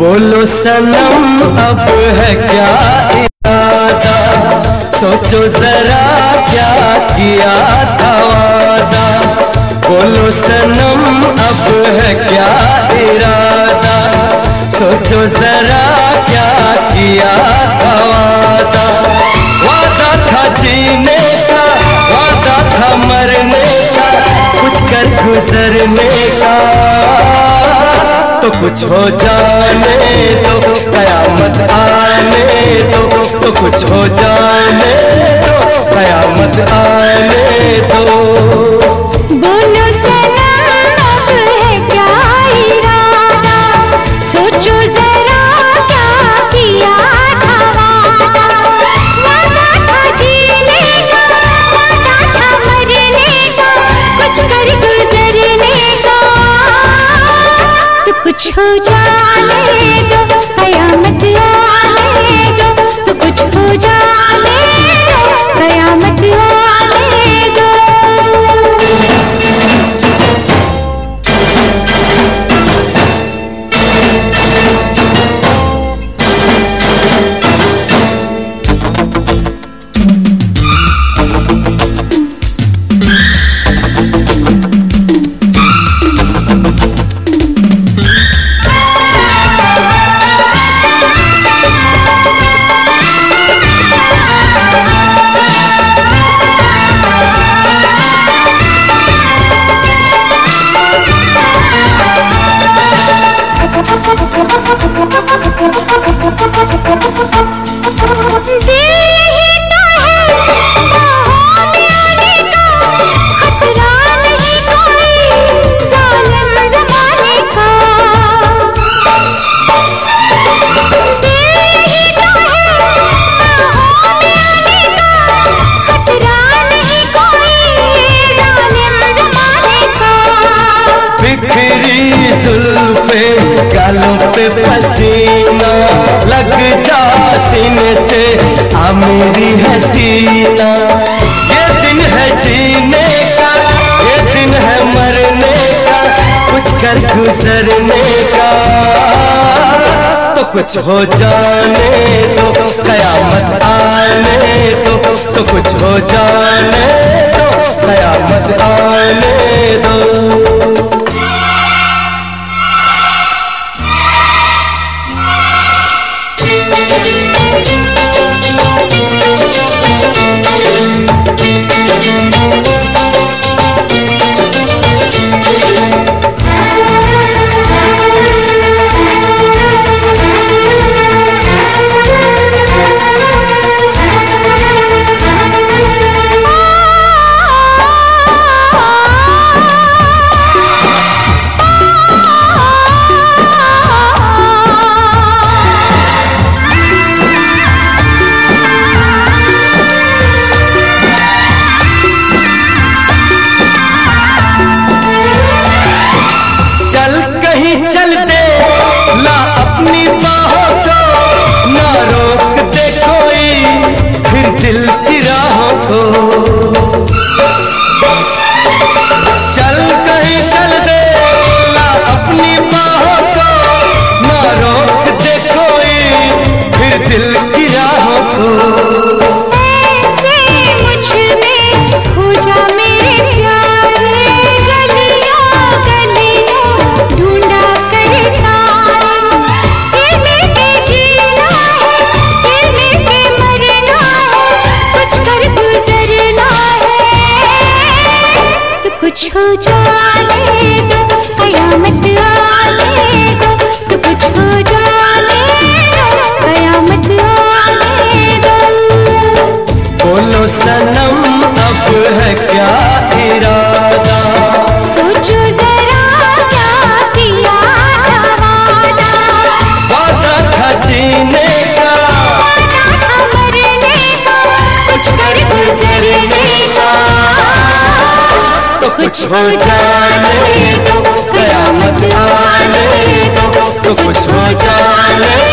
बोलो सनम, अब है क्या इरादा? सोचो जरा क्या किया था वादा? बोलो सनम, अब है क्या इरादा? सोचो जरा क्या किया था वादा? वादा था जीने का, वादा था मरने का, कुछ कर गुजरने का। तो कुछ हो जाने दो कयामत आने दो तो कुछ हो जाने दो। हो जाने पसीना लग जा सीने से आ मेरी हसीना। ये दिन है जीने का, ये दिन है मरने का, कुछ कर गुजरने का। तो कुछ हो जाने दो, कयामत आने दो तो कुछ हो जाने दो, कयामत आने दो। कुछ हो जाने दो कयामत आने दो तो कुछ हो जाने दो